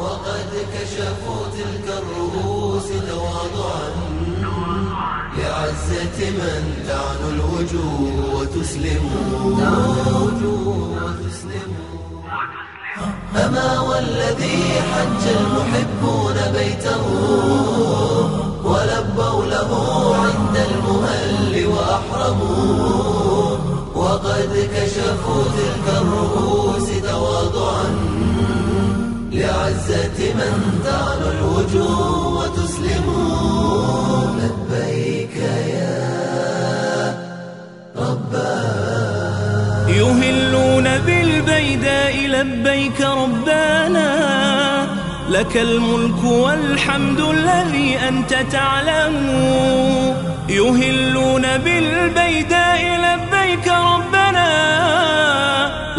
وقد كشفوا تلك الرؤوس تواضعا لعزة من تعنو الوجوه وتسلم أما والذي حج المحبون بيته ولبوا له عند المهل وأحرموا تعلو الوجوه وتسلم لبيك يا يهلون بالبيداء لبيك ربنا لك الملك والحمد الذي أنت تعلم. يهلون بالبيداء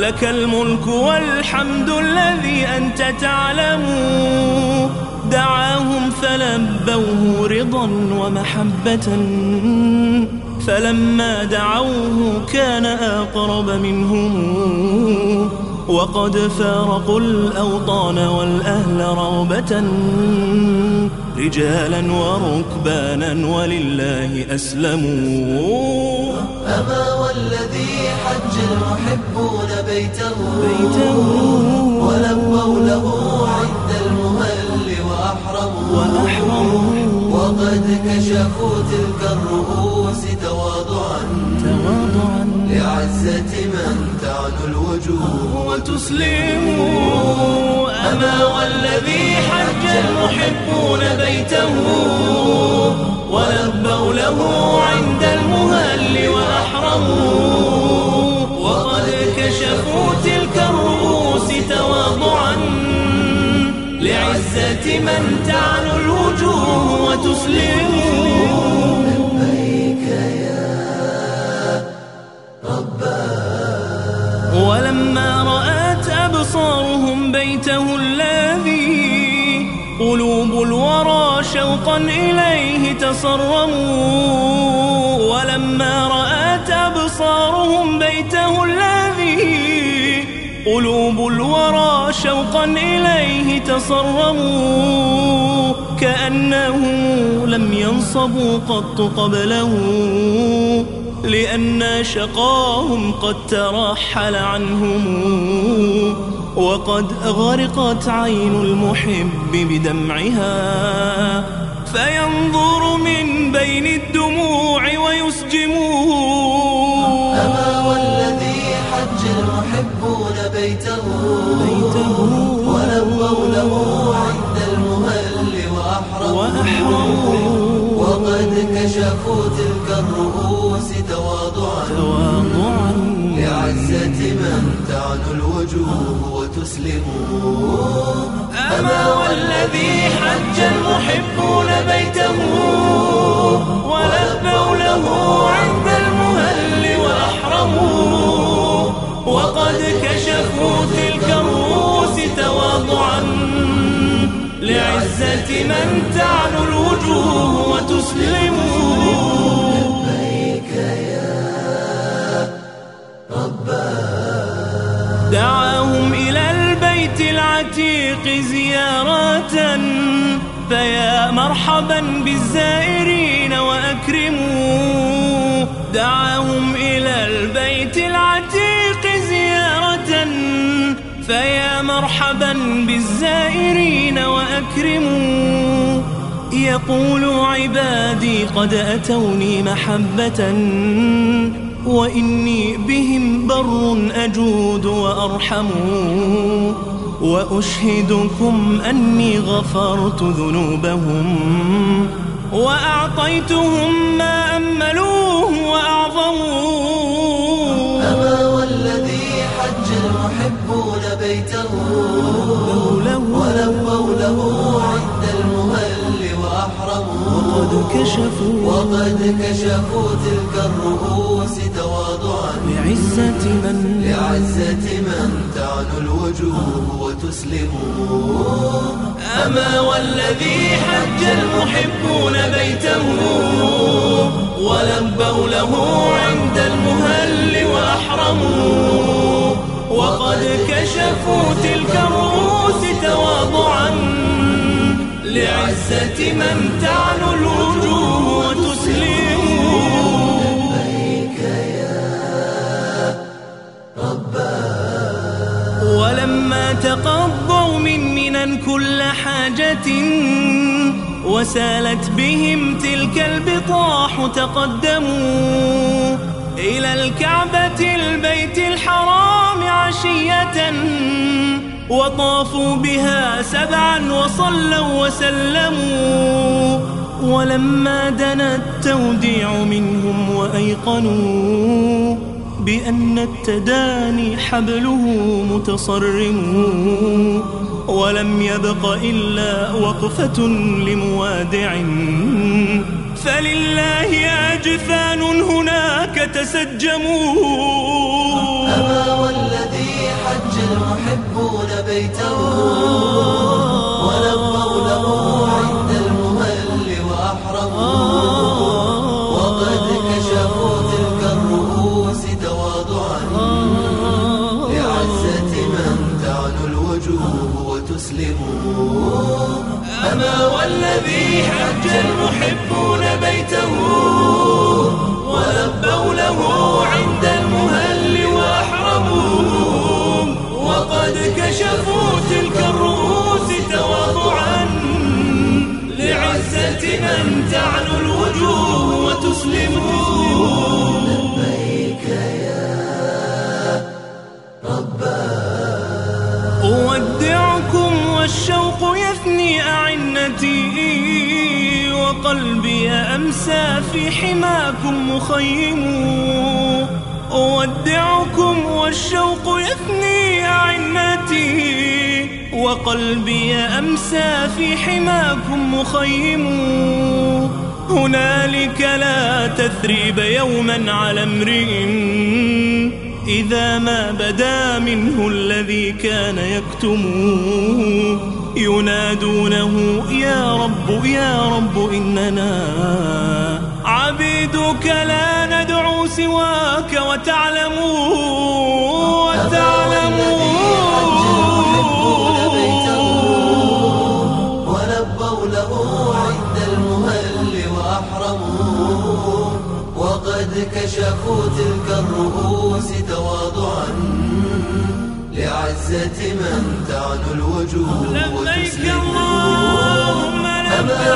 لك الملك والحمد الذي أنت تعلم. دعاهم فلبوه رضا ومحبة. فلما دعوه كان أقرب منهم. وقد فارقوا الأوطان والأهل روبة رجالا وركبانا ولله أسلموا أما والذي حج المحبون بيته, بيته. ولبوا له عند المهل وأحرموا, وأحرموا. وقد كشفوا تلك الرؤوس تواضعا تواضعا. لعزة من تعنو الوجوه وتسلموا أما والذي حج المحبون بيته ولبوا له عند المهل وأحرموا وقد كشفوا تلك الرؤوس تواضعا لعزة من تعلو أبصارهم بيته الذي قلوب الورى شوقا إليه تصرموا. ولما رأت أبصارهم بيته الذي قلوب الورى شوقا إليه تصرموا. كأنه لم ينصبوا قط قبله لأن شقاهم قد ترحل عنهم. وقد غرقت عين المحب بدمعها فينظر من بين الدموع ويسجموا أما والذي حج المحبون بيته, بيته ولبوا له عند المهل وأحرموا وقد كشفوا تلك الرؤوس وتسلم أما والذي حج المحبون بيته ولبوا له عند المهل وأحرموا. وقد كشفوا تلك الرؤوس تواضعا لعزة من مرحبا بالزائرين وأكرموا. دعاهم إلى البيت العتيق زيارة. فيا مرحبا بالزائرين وأكرموا. يقول عبادي قد أتوني محبة. وإني بهم بر أجود وأرحم. وأشهدكم أني غفرت ذنوبهم وأعطيتهم ما أملوه وأعظموا أما والذي حج المحبون بيته له ولبوا له عند المهل وأحرموا وقد كشفوا وقد كشفوا تلك الرؤوس. لعزة من؟ لعزة من تعنو الوجوه وتسلم. أما والذي حج المحبون بيته ولبوا له عند المهل وأحرموا وقد كشفوا تلك الرؤوس تواضعا. لعزة من تعلو الوجوه ولما تقضوا من منى كل حاجة وسالت بهم تلك البطاح تقدموا إلى الكعبة البيت الحرام عشية وطافوا بها سبعا وصلوا وسلموا ولما دنا التوديع منهم وأيقنوا بأن التداني حبله متصرم ولم يبق إلا وقفة لموادع. فلله أجفان هناك تسجموا أما والذي حج المحبون بيته وتسلم أما والذي حج المحبون وقلبي أمسى في حماكم مخيم. أودعكم والشوق يثني أعنتي وقلبي أمسى في حماكم مخيم. هنالك لا تثريب يوما على امرئ. إذا ما بدا منه الذي كان يكتم ينادونه يا رب يا رب إننا عبيدك لا ندعو سواك وتعلموا وتعلموا ولبوا له عند المهل وأحرموا كشفوا تلك الرؤوس تواضعا لعزة من تعنو الوجوه وتسلم أما